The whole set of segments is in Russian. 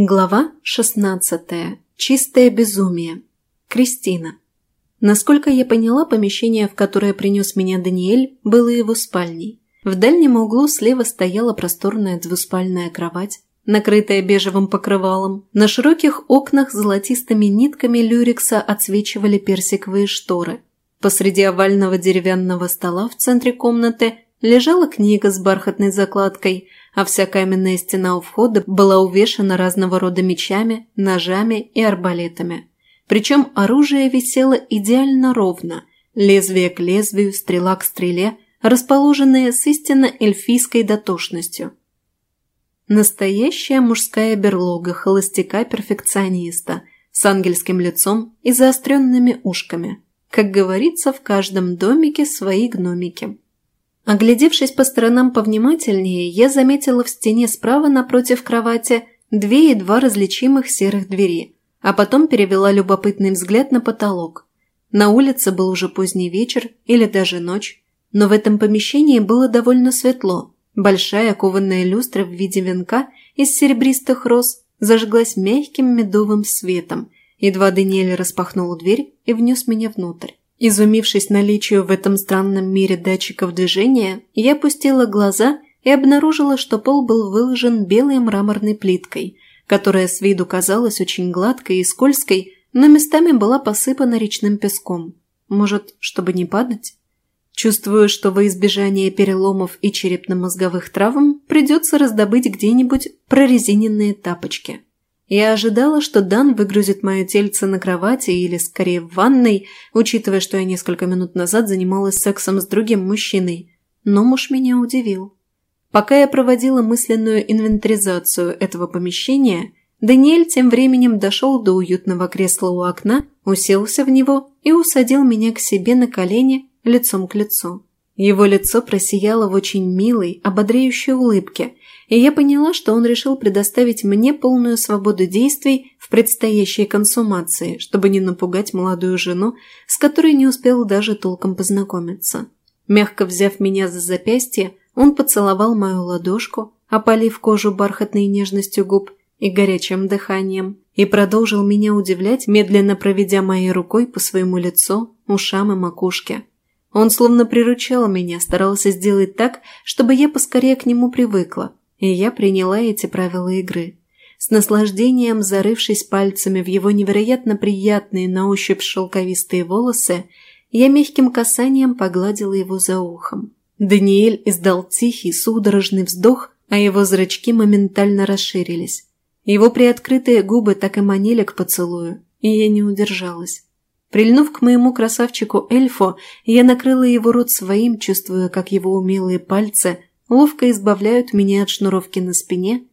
Глава 16. Чистое безумие. Кристина. Насколько я поняла, помещение, в которое принес меня Даниэль, было его спальней. В дальнем углу слева стояла просторная двуспальная кровать, накрытая бежевым покрывалом. На широких окнах золотистыми нитками люрикса отсвечивали персиковые шторы. Посреди овального деревянного стола в центре комнаты лежала книга с бархатной закладкой – а вся каменная стена у входа была увешана разного рода мечами, ножами и арбалетами. Причем оружие висело идеально ровно, лезвие к лезвию, стрела к стреле, расположенные с истинно эльфийской дотошностью. Настоящая мужская берлога холостяка-перфекциониста с ангельским лицом и заостренными ушками. Как говорится, в каждом домике свои гномики. Оглядевшись по сторонам повнимательнее, я заметила в стене справа напротив кровати две едва различимых серых двери, а потом перевела любопытный взгляд на потолок. На улице был уже поздний вечер или даже ночь, но в этом помещении было довольно светло. Большая кованая люстра в виде венка из серебристых роз зажглась мягким медовым светом, едва Даниэль распахнул дверь и внес меня внутрь. Изумившись наличию в этом странном мире датчиков движения, я опустила глаза и обнаружила, что пол был выложен белой мраморной плиткой, которая с виду казалась очень гладкой и скользкой, но местами была посыпана речным песком. Может, чтобы не падать? Чувствую, что во избежание переломов и черепно-мозговых травм придется раздобыть где-нибудь прорезиненные тапочки. Я ожидала, что Дан выгрузит мое тельце на кровати или, скорее, в ванной, учитывая, что я несколько минут назад занималась сексом с другим мужчиной. Но муж меня удивил. Пока я проводила мысленную инвентаризацию этого помещения, Даниэль тем временем дошел до уютного кресла у окна, уселся в него и усадил меня к себе на колени лицом к лицу. Его лицо просияло в очень милой, ободряющей улыбке, и я поняла, что он решил предоставить мне полную свободу действий в предстоящей консумации, чтобы не напугать молодую жену, с которой не успел даже толком познакомиться. Мягко взяв меня за запястье, он поцеловал мою ладошку, опалив кожу бархатной нежностью губ и горячим дыханием, и продолжил меня удивлять, медленно проведя моей рукой по своему лицу, ушам и макушке. Он словно приручал меня, старался сделать так, чтобы я поскорее к нему привыкла, и я приняла эти правила игры. С наслаждением зарывшись пальцами в его невероятно приятные на ощупь шелковистые волосы, я мягким касанием погладила его за ухом. Даниэль издал тихий, судорожный вздох, а его зрачки моментально расширились. Его приоткрытые губы так и манили к поцелую, и я не удержалась. Прильнув к моему красавчику-эльфу, я накрыла его рот своим, чувствуя, как его умелые пальцы ловко избавляют меня от шнуровки на спине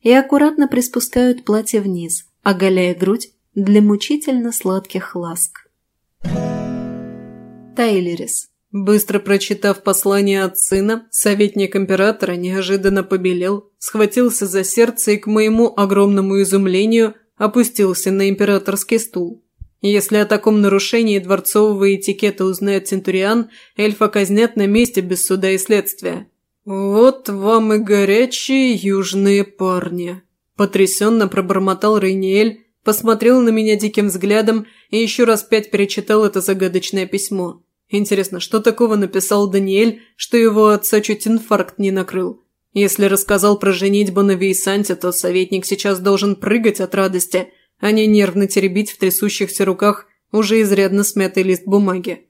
и аккуратно приспускают платье вниз, оголяя грудь для мучительно сладких ласк. Тайлерис. Быстро прочитав послание от сына, советник императора неожиданно побелел, схватился за сердце и, к моему огромному изумлению, опустился на императорский стул. Если о таком нарушении дворцового этикета узнает Центуриан, эльфа казнят на месте без суда и следствия. «Вот вам и горячие южные парни», – потрясенно пробормотал Рейниэль, посмотрел на меня диким взглядом и еще раз пять перечитал это загадочное письмо. Интересно, что такого написал Даниэль, что его отца чуть инфаркт не накрыл? Если рассказал про женитьбу на Вейсанте, то советник сейчас должен прыгать от радости, а не нервно теребить в трясущихся руках уже изрядно смятый лист бумаги.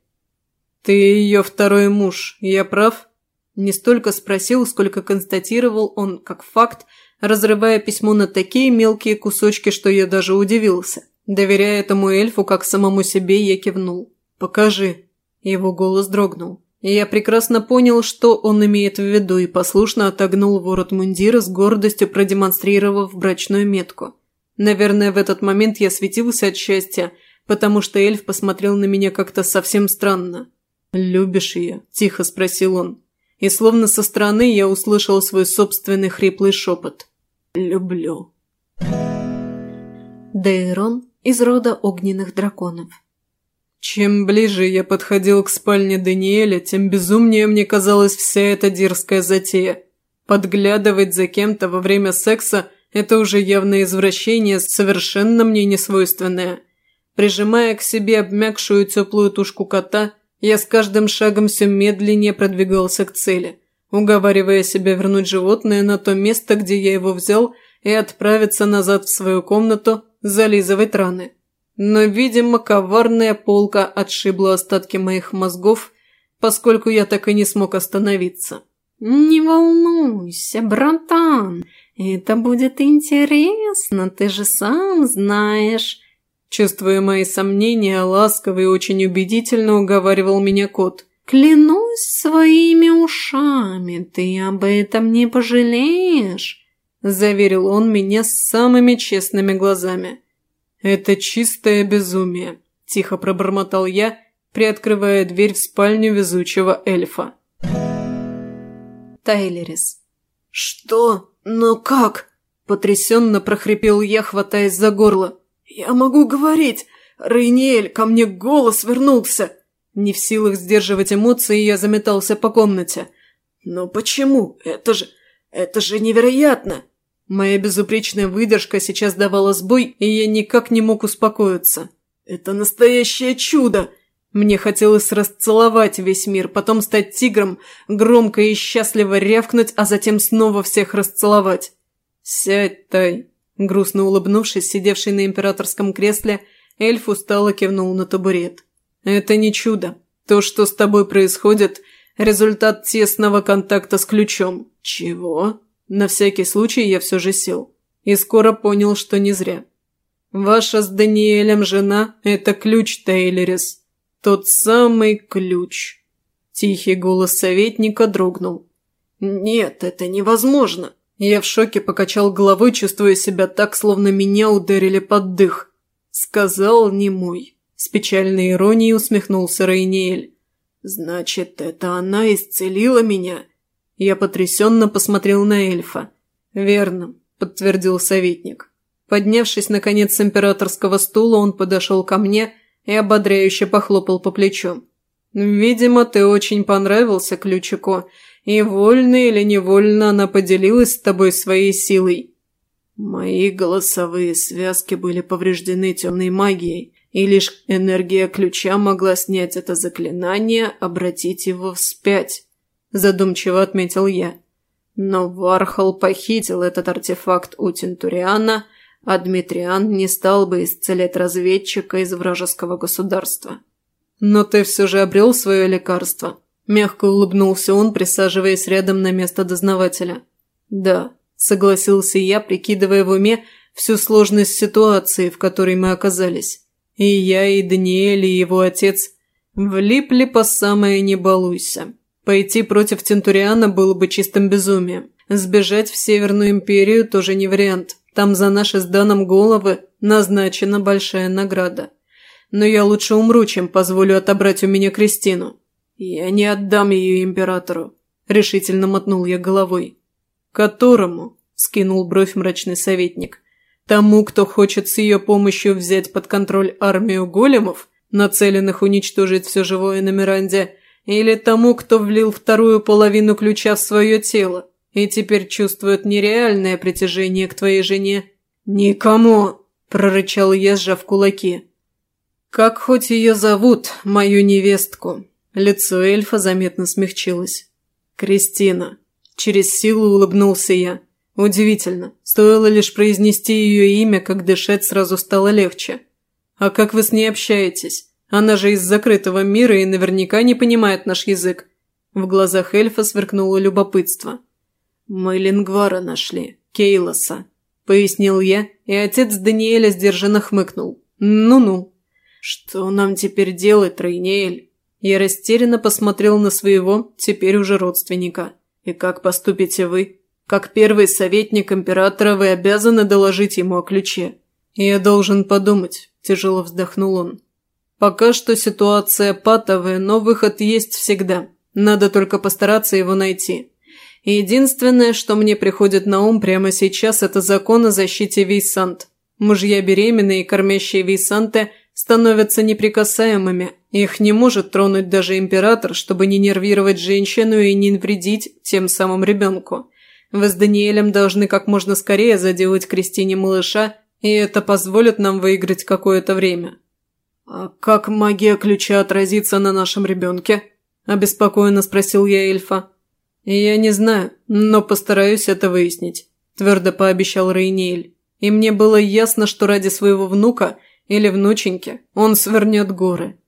«Ты ее второй муж, я прав?» Не столько спросил, сколько констатировал он, как факт, разрывая письмо на такие мелкие кусочки, что я даже удивился. Доверяя этому эльфу, как самому себе, я кивнул. «Покажи». Его голос дрогнул. Я прекрасно понял, что он имеет в виду, и послушно отогнул ворот мундира с гордостью продемонстрировав брачную метку. Наверное, в этот момент я светился от счастья, потому что эльф посмотрел на меня как-то совсем странно. «Любишь ее?» – тихо спросил он и словно со стороны я услышал свой собственный хриплый шепот. «Люблю». Дейрон из рода огненных драконов. Чем ближе я подходил к спальне Даниэля, тем безумнее мне казалась вся эта дерзкая затея. Подглядывать за кем-то во время секса Это уже явное извращение, совершенно мне несвойственное. Прижимая к себе обмякшую теплую тушку кота, я с каждым шагом все медленнее продвигался к цели, уговаривая себя вернуть животное на то место, где я его взял, и отправиться назад в свою комнату зализывать раны. Но, видимо, коварная полка отшибла остатки моих мозгов, поскольку я так и не смог остановиться. «Не волнуйся, братан, это будет интересно, ты же сам знаешь». Чувствуя мои сомнения, ласково и очень убедительно уговаривал меня кот. «Клянусь своими ушами, ты об этом не пожалеешь», – заверил он меня с самыми честными глазами. «Это чистое безумие», – тихо пробормотал я, приоткрывая дверь в спальню везучего эльфа. Тайлерис. «Что? Но как?» – потрясенно прохрипел я, хватаясь за горло. «Я могу говорить! Рейниэль, ко мне голос вернулся!» Не в силах сдерживать эмоции, я заметался по комнате. «Но почему? Это же... это же невероятно!» Моя безупречная выдержка сейчас давала сбой, и я никак не мог успокоиться. «Это настоящее чудо!» Мне хотелось расцеловать весь мир, потом стать тигром, громко и счастливо рявкнуть, а затем снова всех расцеловать. «Сядь, Тай!» Грустно улыбнувшись, сидевший на императорском кресле, эльф устало кивнул на табурет. «Это не чудо. То, что с тобой происходит, результат тесного контакта с ключом». «Чего?» На всякий случай я все же сел. И скоро понял, что не зря. «Ваша с Даниэлем жена – это ключ, Тейлерис. Тот самый ключ». Тихий голос советника дрогнул. «Нет, это невозможно!» Я в шоке покачал головой, чувствуя себя так, словно меня ударили под дых. Сказал не мой. С печальной иронией усмехнулся Рейниэль. «Значит, это она исцелила меня?» Я потрясенно посмотрел на эльфа. «Верно», – подтвердил советник. Поднявшись, наконец, с императорского стула, он подошел ко мне и ободряюще похлопал по плечу. «Видимо, ты очень понравился Ключику, и вольно или невольно она поделилась с тобой своей силой. Мои голосовые связки были повреждены темной магией, и лишь энергия ключа могла снять это заклинание, обратить его вспять, задумчиво отметил я. Но Вархал похитил этот артефакт у Тентуриана, а Дмитриан не стал бы исцелять разведчика из вражеского государства. Но ты все же обрел свое лекарство, Мягко улыбнулся он, присаживаясь рядом на место дознавателя. «Да», – согласился я, прикидывая в уме всю сложность ситуации, в которой мы оказались. И я, и Даниэль, и его отец влипли по самое «не балуйся». Пойти против Тентуриана было бы чистым безумием. Сбежать в Северную Империю тоже не вариант. Там за наши с Даном головы назначена большая награда. Но я лучше умру, чем позволю отобрать у меня Кристину. «Я не отдам ее императору», – решительно мотнул я головой. «Которому?» – скинул бровь мрачный советник. «Тому, кто хочет с ее помощью взять под контроль армию големов, нацеленных уничтожить все живое на Миранде, или тому, кто влил вторую половину ключа в свое тело и теперь чувствует нереальное притяжение к твоей жене?» «Никому!» – прорычал я, сжав кулаки. «Как хоть ее зовут, мою невестку?» Лицо эльфа заметно смягчилось. «Кристина». Через силу улыбнулся я. Удивительно, стоило лишь произнести ее имя, как дышать сразу стало легче. «А как вы с ней общаетесь? Она же из закрытого мира и наверняка не понимает наш язык». В глазах эльфа сверкнуло любопытство. «Мы Лингвара нашли, Кейлоса», – пояснил я, и отец Даниэля сдержанно хмыкнул. «Ну-ну». «Что нам теперь делать, Рейнеэль?» Я растерянно посмотрел на своего, теперь уже родственника. «И как поступите вы? Как первый советник императора вы обязаны доложить ему о ключе». «Я должен подумать», – тяжело вздохнул он. «Пока что ситуация патовая, но выход есть всегда. Надо только постараться его найти. Единственное, что мне приходит на ум прямо сейчас, это закон о защите Вейсант. Мужья беременные и кормящие Вейсанты становятся неприкасаемыми. Их не может тронуть даже император, чтобы не нервировать женщину и не навредить тем самым ребенку. Вы с Даниэлем должны как можно скорее заделать Кристине малыша, и это позволит нам выиграть какое-то время». «А как магия ключа отразится на нашем ребенке?» – обеспокоенно спросил я эльфа. «Я не знаю, но постараюсь это выяснить», – твердо пообещал Рейниэль. И мне было ясно, что ради своего внука или внученьки он свернет горы.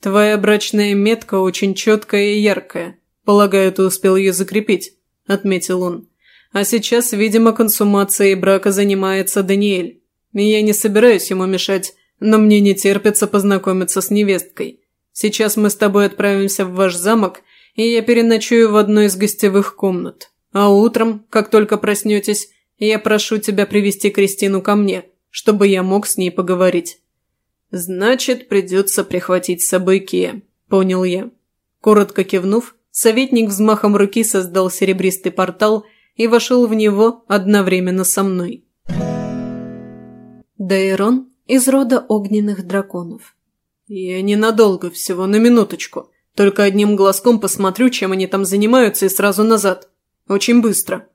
Твоя брачная метка очень четкая и яркая. Полагаю, ты успел ее закрепить», – отметил он. «А сейчас, видимо, консумацией брака занимается Даниэль. Я не собираюсь ему мешать, но мне не терпится познакомиться с невесткой. Сейчас мы с тобой отправимся в ваш замок, и я переночую в одной из гостевых комнат. А утром, как только проснетесь, я прошу тебя привести Кристину ко мне, чтобы я мог с ней поговорить». «Значит, придется прихватить с собой Кия», – понял я. Коротко кивнув, советник взмахом руки создал серебристый портал и вошел в него одновременно со мной. Дейрон из рода огненных драконов. «Я ненадолго, всего на минуточку. Только одним глазком посмотрю, чем они там занимаются, и сразу назад. Очень быстро.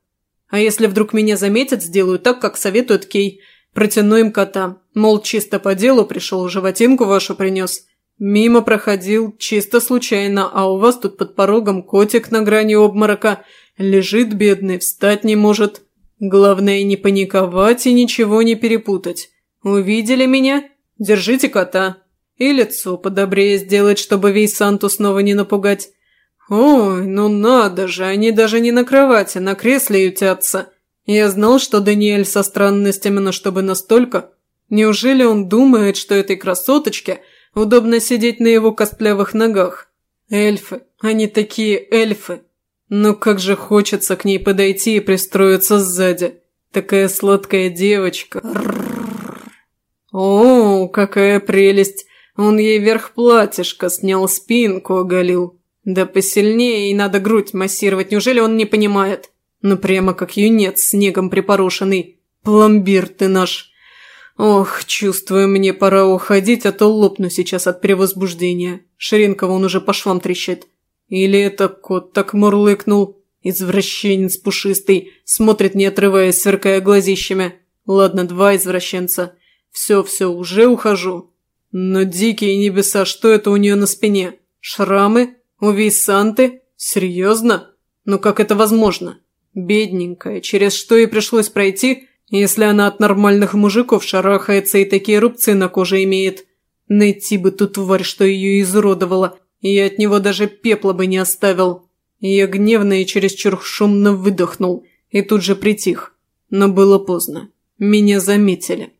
А если вдруг меня заметят, сделаю так, как советует Кей. Протяну им кота. Мол, чисто по делу пришел, животинку вашу принес. Мимо проходил, чисто случайно, а у вас тут под порогом котик на грани обморока. Лежит бедный, встать не может. Главное не паниковать и ничего не перепутать. Увидели меня? Держите кота. И лицо подобрее сделать, чтобы весь Санту снова не напугать. Ой, ну надо же, они даже не на кровати, на кресле ютятся. Я знал, что Даниэль со странностями, но чтобы настолько... Неужели он думает, что этой красоточке удобно сидеть на его костлявых ногах? Эльфы, они такие эльфы. Ну как же хочется к ней подойти и пристроиться сзади. Такая сладкая девочка. О, какая прелесть! Он ей верх платьишка снял, спинку оголил. Да посильнее, и надо грудь массировать. Неужели он не понимает? Ну прямо как юнец, снегом припорошенный. Пломбир ты наш. Ох, чувствую, мне пора уходить, а то лопну сейчас от перевозбуждения. Ширинка вон уже по швам трещит. Или это кот так мурлыкнул? Извращенец пушистый, смотрит не отрываясь, сверкая глазищами. Ладно, два извращенца. Все-все, уже ухожу. Но дикие небеса, что это у нее на спине? Шрамы? У Вейсанты? Серьезно? Ну как это возможно? Бедненькая, через что ей пришлось пройти, если она от нормальных мужиков шарахается и такие рубцы на коже имеет. Найти бы ту тварь, что ее изуродовала, и от него даже пепла бы не оставил. Я гневно и чересчур шумно выдохнул, и тут же притих. Но было поздно. Меня заметили.